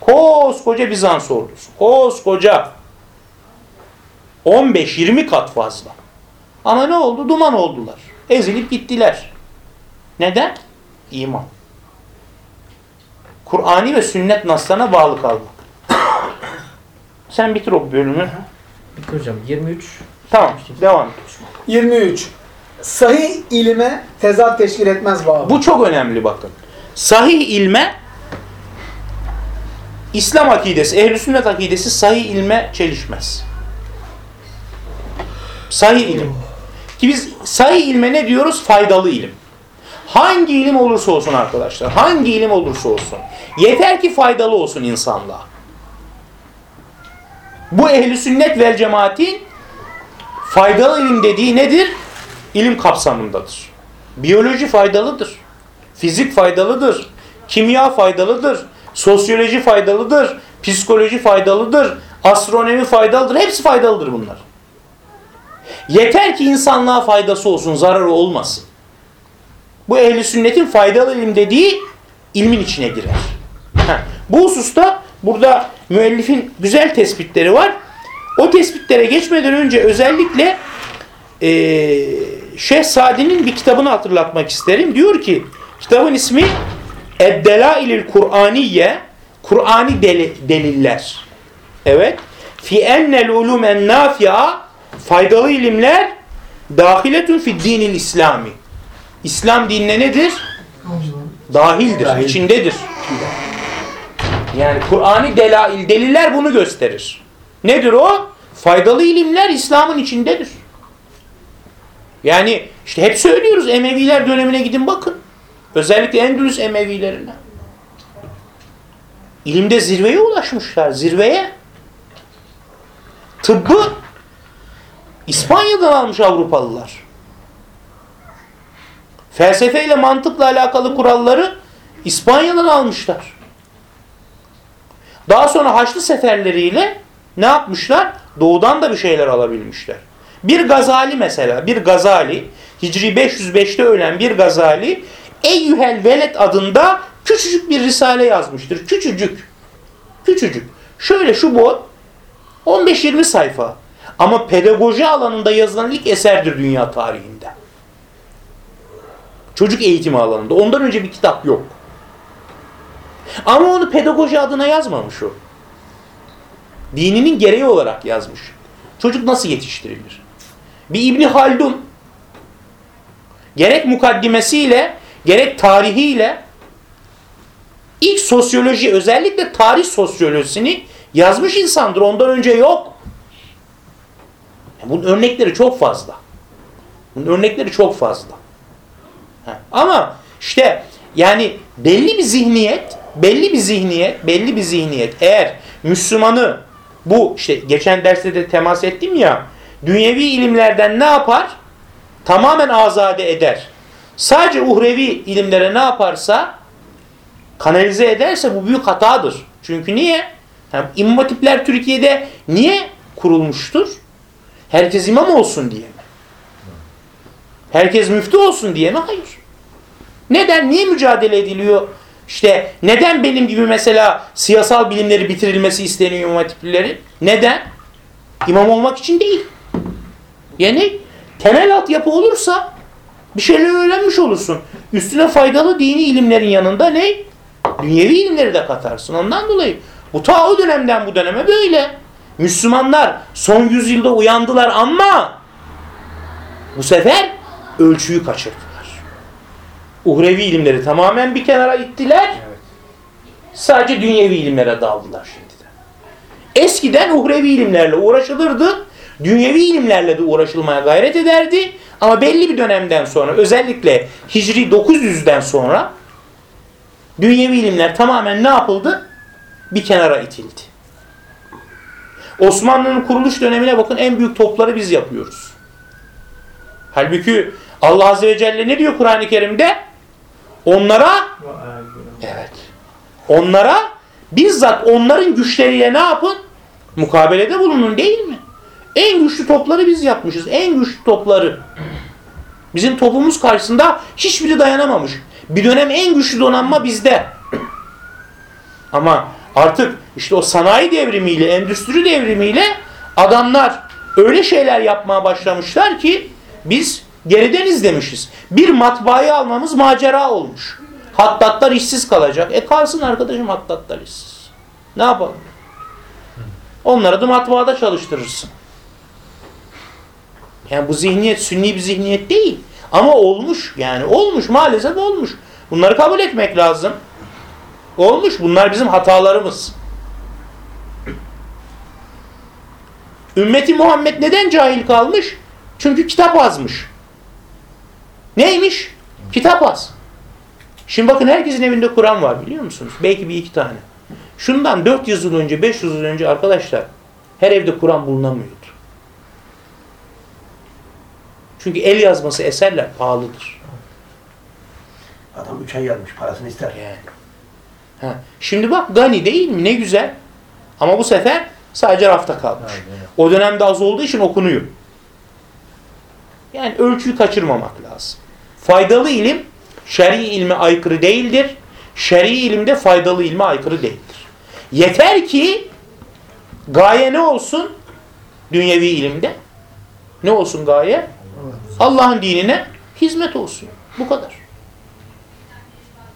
S1: Koskoca Bizans ordusu. Koskoca 15-20 kat fazla. Ama ne oldu? Duman oldular. Ezilip gittiler. Neden? İman. Kur'ani ve sünnet naslarına bağlı kalmak. Sen bitir o bölümü.
S3: Bitti hocam. 23.
S1: Tamam. Devam. et.
S2: 23. Sahih ilime tezat teşkil etmez babı.
S1: Bu çok önemli bakın. Sahih ilme İslam akidesi, ehl sünnet akidesi sahih ilme çelişmez. Sahih ilim. Ki biz sahih ilme ne diyoruz? Faydalı ilim. Hangi ilim olursa olsun arkadaşlar. Hangi ilim olursa olsun. Yeter ki faydalı olsun insanlığa. Bu ehli sünnet vel cemaatin faydalı ilim dediği nedir? İlim kapsamındadır. Biyoloji faydalıdır. Fizik faydalıdır. Kimya faydalıdır. Sosyoloji faydalıdır. Psikoloji faydalıdır. Astronomi faydalıdır. Hepsi faydalıdır bunlar. Yeter ki insanlığa faydası olsun, zararı olmasın. Bu ehli sünnetin faydalı ilim dediği ilmin içine girer. Heh. Bu hususta burada müellifin güzel tespitleri var. O tespitlere geçmeden önce özellikle eee Şeyh bir kitabını hatırlatmak isterim. Diyor ki kitabın ismi Eddelailil Kur'aniye Kur'ani deli- deliller. Evet. Fi ennel ulumen nafi'a faydalı ilimler dahiletun fi dinil İslami. İslam dinine nedir? Dahildir, içindedir. Yani Kur'ani delail, deliller bunu gösterir. Nedir o? Faydalı ilimler İslam'ın içindedir. Yani işte hep söylüyoruz Emeviler dönemine gidin bakın. Özellikle Endülüs Emevilerine. İlimde zirveye ulaşmışlar. Zirveye. Tıbbı İspanya'dan almış Avrupalılar. Felsefeyle mantıkla alakalı kuralları İspanya'dan almışlar. Daha sonra Haçlı seferleriyle ne yapmışlar? Doğudan da bir şeyler alabilmişler. Bir Gazali mesela, bir Gazali, Hicri 505'te ölen bir Gazali, Eyyühel Veled adında küçücük bir risale yazmıştır. Küçücük. Küçücük. Şöyle şu boy, 15-20 sayfa. Ama pedagoji alanında yazılan ilk eserdir dünya tarihinde. Çocuk eğitimi alanında. Ondan önce bir kitap yok. Ama onu pedagoji adına yazmamış o. Dininin gereği olarak yazmış. Çocuk nasıl yetiştirilir? Bir İbni Haldun gerek mukaddimesiyle gerek tarihiyle ilk sosyoloji özellikle tarih sosyolojisini yazmış insandır. Ondan önce yok. Bunun örnekleri çok fazla. Bunun örnekleri çok fazla. Ama işte yani belli bir zihniyet, belli bir zihniyet, belli bir zihniyet eğer Müslümanı bu işte geçen derste de temas ettim ya dünyevi ilimlerden ne yapar? Tamamen azade eder. Sadece uhrevi ilimlere ne yaparsa kanalize ederse bu büyük hatadır. Çünkü niye? Yani İmam Türkiye'de niye kurulmuştur? Herkes imam olsun diye mi? Herkes müftü olsun diye mi? Hayır. Neden? Niye mücadele ediliyor? İşte neden benim gibi mesela siyasal bilimleri bitirilmesi isteniyor İmam Hatiplilerin? Neden? İmam olmak için değil. Yani temel altyapı olursa bir şeyler öğrenmiş olursun. Üstüne faydalı dini ilimlerin yanında ne? Dünyevi ilimleri de katarsın. Ondan dolayı bu ta o dönemden bu döneme böyle. Müslümanlar son yüzyılda uyandılar ama bu sefer ölçüyü kaçırdılar. Uhrevi ilimleri tamamen bir kenara ittiler. Sadece dünyevi ilimlere daldılar şimdiden. Eskiden uhrevi ilimlerle uğraşılırdı. Dünyevi ilimlerle de uğraşılmaya gayret ederdi. Ama belli bir dönemden sonra özellikle Hicri 900'den sonra dünyevi ilimler tamamen ne yapıldı? Bir kenara itildi. Osmanlı'nın kuruluş dönemine bakın en büyük topları biz yapıyoruz. Halbuki Allah Azze ve Celle ne diyor Kur'an-ı Kerim'de? Onlara evet. Onlara bizzat onların güçleriyle ne yapın? Mukabelede bulunun değil mi? En güçlü topları biz yapmışız. En güçlü topları. Bizim topumuz karşısında hiçbiri dayanamamış. Bir dönem en güçlü donanma bizde. Ama artık işte o sanayi devrimiyle, endüstri devrimiyle adamlar öyle şeyler yapmaya başlamışlar ki biz geriden izlemişiz. Bir matbaayı almamız macera olmuş. Hattatlar işsiz kalacak. E kalsın arkadaşım hattatlar işsiz. Ne yapalım? Onları da matbaada çalıştırırsın. Yani bu zihniyet sünni bir zihniyet değil. Ama olmuş yani olmuş maalesef olmuş. Bunları kabul etmek lazım. Olmuş bunlar bizim hatalarımız. Ümmeti Muhammed neden cahil kalmış? Çünkü kitap azmış. Neymiş? Kitap az. Şimdi bakın herkesin evinde Kur'an var biliyor musunuz? Belki bir iki tane. Şundan 400 yıl önce, 500 yıl önce arkadaşlar her evde Kur'an bulunamıyordu. Çünkü el yazması eserler pahalıdır.
S5: Adam üç ay yazmış parasını ister.
S1: Yani. Ha. Şimdi bak Gani değil mi? Ne güzel. Ama bu sefer sadece rafta kalmış. O dönemde az olduğu için okunuyor. Yani ölçüyü kaçırmamak lazım. Faydalı ilim şer'i ilme aykırı değildir. Şer'i ilimde faydalı ilme aykırı değildir. Yeter ki gaye ne olsun? Dünyevi ilimde. Ne olsun gaye? Allah'ın dinine hizmet olsun. Bu kadar.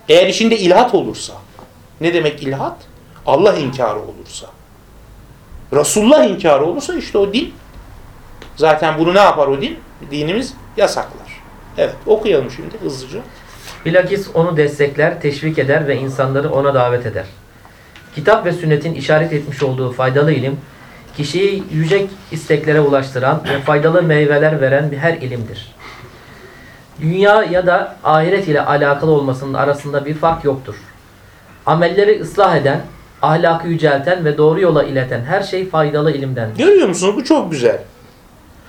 S1: Eğer içinde ilhat olursa, ne demek ilhat? Allah inkarı olursa. Resulullah inkarı olursa işte o din. Zaten bunu ne yapar o din? Dinimiz yasaklar. Evet okuyalım şimdi hızlıca.
S3: Bilakis onu destekler, teşvik eder ve insanları ona davet eder. Kitap ve sünnetin işaret etmiş olduğu faydalı ilim, kişiyi yüce isteklere ulaştıran ve faydalı meyveler veren bir her ilimdir. Dünya ya da ahiret ile alakalı olmasının arasında bir fark yoktur. Amelleri ıslah eden, ahlakı yücelten ve doğru yola ileten her şey faydalı ilimdendir.
S1: Görüyor musunuz? Bu çok güzel.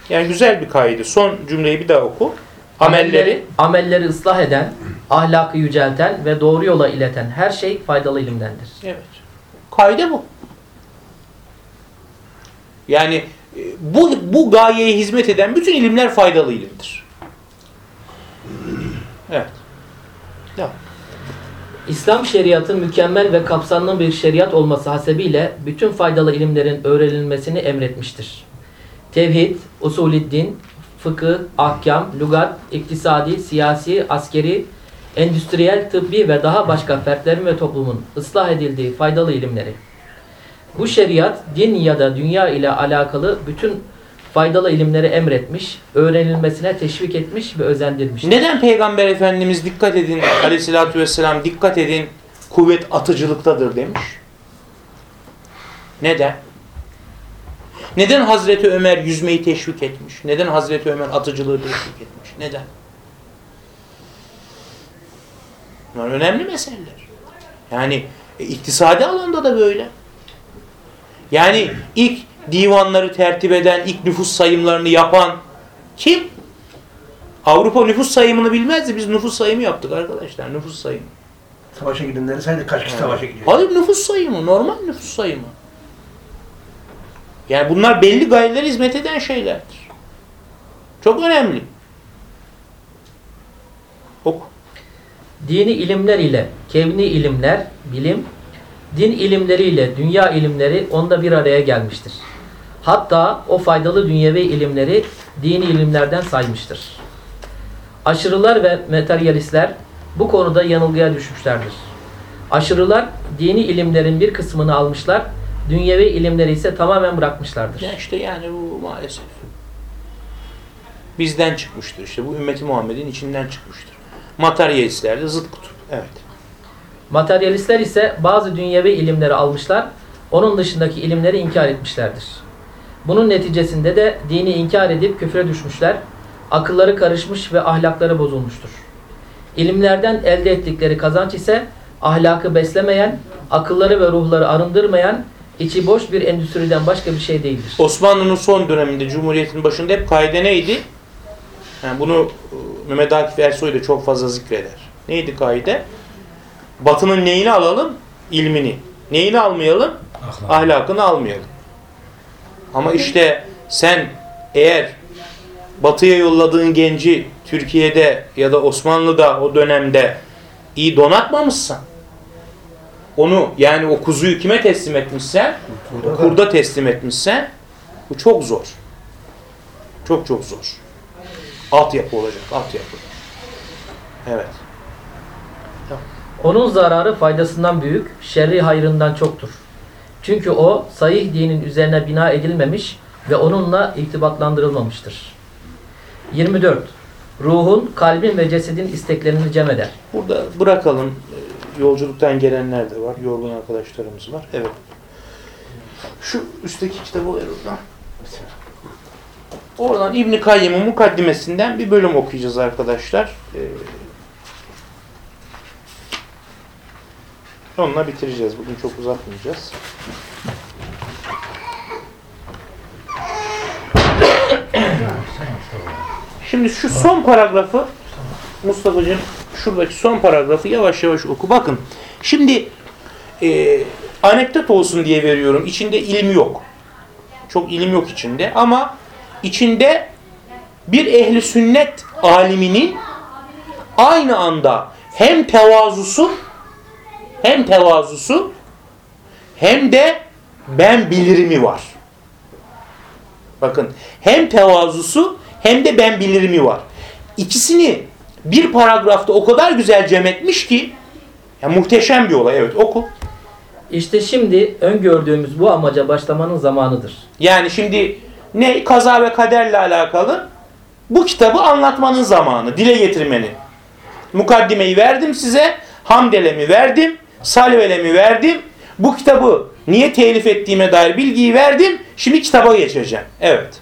S1: Yani güzel bir kaydı. Son cümleyi bir daha oku. Amelleri
S3: amelleri ıslah eden, ahlakı yücelten ve doğru yola ileten her şey faydalı ilimdendir.
S1: Evet. Kaide bu. Yani e, bu bu gayeye hizmet eden bütün ilimler faydalı ilimdir. Evet. Ya.
S3: İslam şeriatı mükemmel ve kapsamlı bir şeriat olması hasebiyle bütün faydalı ilimlerin öğrenilmesini emretmiştir. Tevhid, usulüddin, fıkıh, ahkam, lügat, iktisadi, siyasi, askeri, endüstriyel, tıbbi ve daha başka fertlerin ve toplumun ıslah edildiği faydalı ilimleri. Bu şeriat din ya da dünya ile alakalı bütün faydalı ilimleri emretmiş, öğrenilmesine teşvik etmiş ve özendirmiştir.
S1: Neden Peygamber Efendimiz dikkat edin aleyhissalatü vesselam dikkat edin kuvvet atıcılıktadır demiş? Neden? Neden Hazreti Ömer yüzmeyi teşvik etmiş? Neden Hazreti Ömer atıcılığı teşvik etmiş? Neden? Bunlar önemli meseleler. Yani e, iktisadi alanda da böyle. Yani ilk divanları tertip eden, ilk nüfus sayımlarını yapan kim? Avrupa nüfus sayımını bilmezdi. Biz nüfus sayımı yaptık arkadaşlar. Nüfus sayımı.
S5: Savaşa gidenleri saydık kaç kişi savaşa gidiyor.
S1: Hayır nüfus sayımı. Normal nüfus sayımı. Yani bunlar belli gayelere hizmet eden şeylerdir. Çok önemli. Oku.
S3: Dini ilimler ile kevni ilimler, bilim, din ilimleriyle dünya ilimleri onda bir araya gelmiştir. Hatta o faydalı dünyevi ilimleri dini ilimlerden saymıştır. Aşırılar ve materyalistler bu konuda yanılgıya düşmüşlerdir. Aşırılar dini ilimlerin bir kısmını almışlar, dünyevi ilimleri ise tamamen bırakmışlardır.
S1: Ya işte yani bu maalesef. Bizden çıkmıştır işte. Bu ümmeti Muhammed'in içinden çıkmıştır. Materyalistler de zıt kutup. Evet.
S3: Materyalistler ise bazı dünyevi ilimleri almışlar, onun dışındaki ilimleri inkar etmişlerdir. Bunun neticesinde de dini inkar edip küfre düşmüşler, akılları karışmış ve ahlakları bozulmuştur. İlimlerden elde ettikleri kazanç ise ahlakı beslemeyen, akılları ve ruhları arındırmayan, içi boş bir endüstriden başka bir şey değildir.
S1: Osmanlı'nın son döneminde Cumhuriyet'in başında hep kaide neydi? Yani bunu e, Mehmet Akif Ersoy da çok fazla zikreder. Neydi kaide? Batının neyini alalım? İlmini. Neyini almayalım? Ahlakını almayalım. Ama işte sen eğer batıya yolladığın genci Türkiye'de ya da Osmanlı'da o dönemde iyi donatmamışsan onu yani o kuzuyu kime teslim etmişsen kurda teslim etmişsen bu çok zor. Çok çok zor. Altyapı olacak, altyapı. Evet.
S3: Onun zararı faydasından büyük, şerri hayrından çoktur. Çünkü o sahih dinin üzerine bina edilmemiş ve onunla irtibatlandırılmamıştır. 24. Ruhun, kalbin ve cesedin isteklerini cem eder.
S1: Burada bırakalım. Yolculuktan gelenler de var. Yorgun arkadaşlarımız var. Evet. Şu üstteki kitabı ver oradan. Oradan İbn Kayyım'ın mukaddimesinden bir bölüm okuyacağız arkadaşlar. Ee, onunla bitireceğiz. Bugün çok uzatmayacağız. Şimdi şu son paragrafı Mustafa'cığım şuradaki son paragrafı yavaş yavaş oku. Bakın şimdi e, anekdot olsun diye veriyorum. İçinde ilim yok. Çok ilim yok içinde ama içinde bir ehli sünnet aliminin aynı anda hem tevazusu hem tevazusu hem de ben bilirimi var. Bakın hem tevazusu hem de ben bilirimi var. İkisini bir paragrafta o kadar güzel cem etmiş ki ya muhteşem bir olay. Evet oku.
S3: İşte şimdi öngördüğümüz bu amaca başlamanın zamanıdır.
S1: Yani şimdi ne kaza ve kaderle alakalı bu kitabı anlatmanın zamanı, dile getirmenin. Mukaddimeyi verdim size, hamdelemi verdim, salvelemi verdim. Bu kitabı niye telif ettiğime dair bilgiyi verdim. Şimdi kitaba geçeceğim. Evet.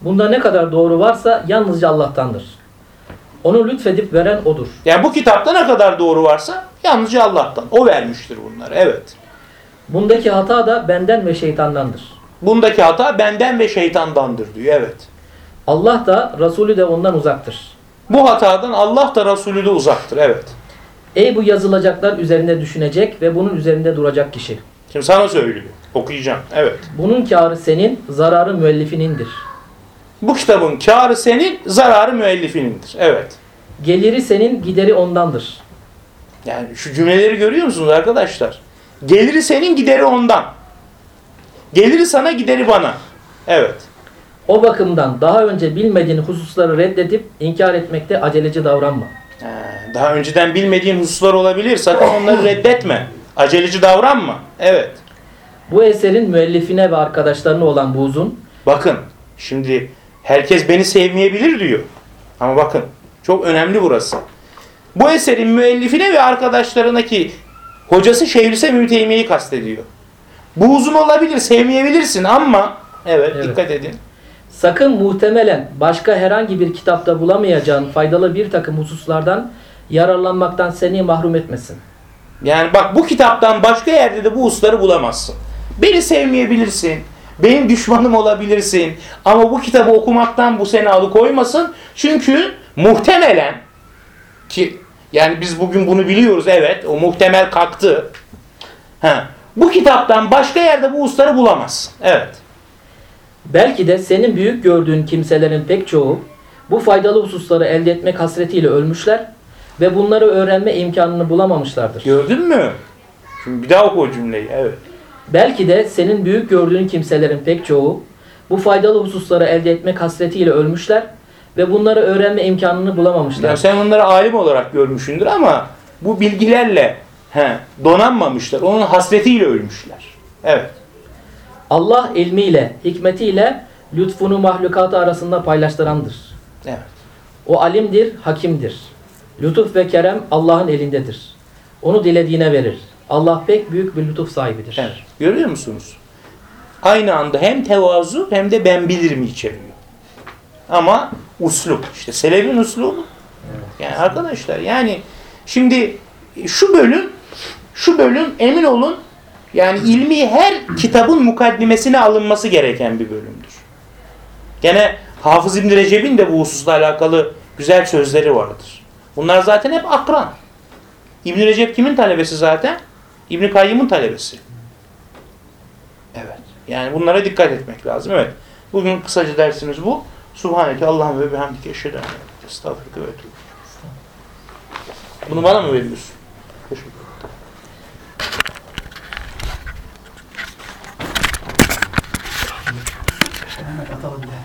S3: Bunda ne kadar doğru varsa yalnızca Allah'tandır. Onu lütfedip veren O'dur.
S1: Yani bu kitapta ne kadar doğru varsa yalnızca Allah'tan. O vermiştir bunları. Evet.
S3: Bundaki hata da benden ve şeytandandır.
S1: Bundaki hata benden ve şeytandandır diyor. Evet.
S3: Allah da Resulü de ondan uzaktır.
S1: Bu hatadan Allah da Resulü de uzaktır. Evet.
S3: Ey bu yazılacaklar üzerinde düşünecek ve bunun üzerinde duracak kişi.
S1: Şimdi sana söylüyor. Okuyacağım. Evet.
S3: Bunun kârı senin, zararı müellifinindir.
S1: Bu kitabın kârı senin, zararı müellifinindir. Evet.
S3: Geliri senin, gideri ondandır.
S1: Yani şu cümleleri görüyor musunuz arkadaşlar? Geliri senin, gideri ondan. Geliri sana, gideri bana. Evet.
S3: O bakımdan daha önce bilmediğin hususları reddedip inkar etmekte aceleci davranma.
S1: Ha, Daha önceden bilmediğin hususlar olabilir. Sakın onları reddetme. Aceleci davranma. Evet.
S3: Bu eserin müellifine ve arkadaşlarına olan buğzun,
S1: Bakın şimdi herkes beni sevmeyebilir diyor. Ama bakın çok önemli burası. Bu eserin müellifine ve arkadaşlarına ki hocası Şeyhülislam İbni Teymiye'yi kastediyor. Bu uzun olabilir, sevmeyebilirsin ama Evet,
S3: Evet.
S1: dikkat edin.
S3: Sakın muhtemelen başka herhangi bir kitapta bulamayacağın faydalı bir takım hususlardan yararlanmaktan seni mahrum etmesin.
S1: Yani bak bu kitaptan başka yerde de bu hususları bulamazsın. Beni sevmeyebilirsin. Benim düşmanım olabilirsin. Ama bu kitabı okumaktan bu seni alıkoymasın. Çünkü muhtemelen ki yani biz bugün bunu biliyoruz evet o muhtemel kalktı. Ha, bu kitaptan başka yerde bu hususları bulamazsın. Evet.
S3: Belki de senin büyük gördüğün kimselerin pek çoğu bu faydalı hususları elde etmek hasretiyle ölmüşler ve bunları öğrenme imkanını bulamamışlardır.
S1: Gördün mü? Şimdi bir daha oku o cümleyi. Evet.
S3: Belki de senin büyük gördüğün kimselerin pek çoğu bu faydalı hususları elde etmek hasretiyle ölmüşler ve bunları öğrenme imkanını bulamamışlar.
S1: Yani sen onları alim olarak görmüşsündür ama bu bilgilerle he, donanmamışlar. Onun hasretiyle ölmüşler. Evet.
S3: Allah ilmiyle, hikmetiyle lütfunu mahlukatı arasında paylaştırandır.
S1: Evet.
S3: O alimdir, hakimdir. Lütuf ve kerem Allah'ın elindedir. Onu dilediğine verir. Allah pek büyük bir lütuf sahibidir.
S1: Evet. Görüyor musunuz? Aynı anda hem tevazu hem de ben bilirim içeriyor. Ama uslup. işte selefin uslubu. Yani arkadaşlar yani şimdi şu bölüm şu bölüm emin olun yani ilmi her kitabın mukaddimesine alınması gereken bir bölümdür. Gene Hafız İbn Recep'in de bu hususla alakalı güzel sözleri vardır. Bunlar zaten hep akran. İbn Recep kimin talebesi zaten? İbn Kayyım'ın talebesi. Evet. Yani bunlara dikkat etmek lazım. Evet. Bugün kısaca dersimiz bu. Subhaneke Allah'ım ve bihamdike eşhedü en la ilahe. Bunu bana mı veriyorsun? todo.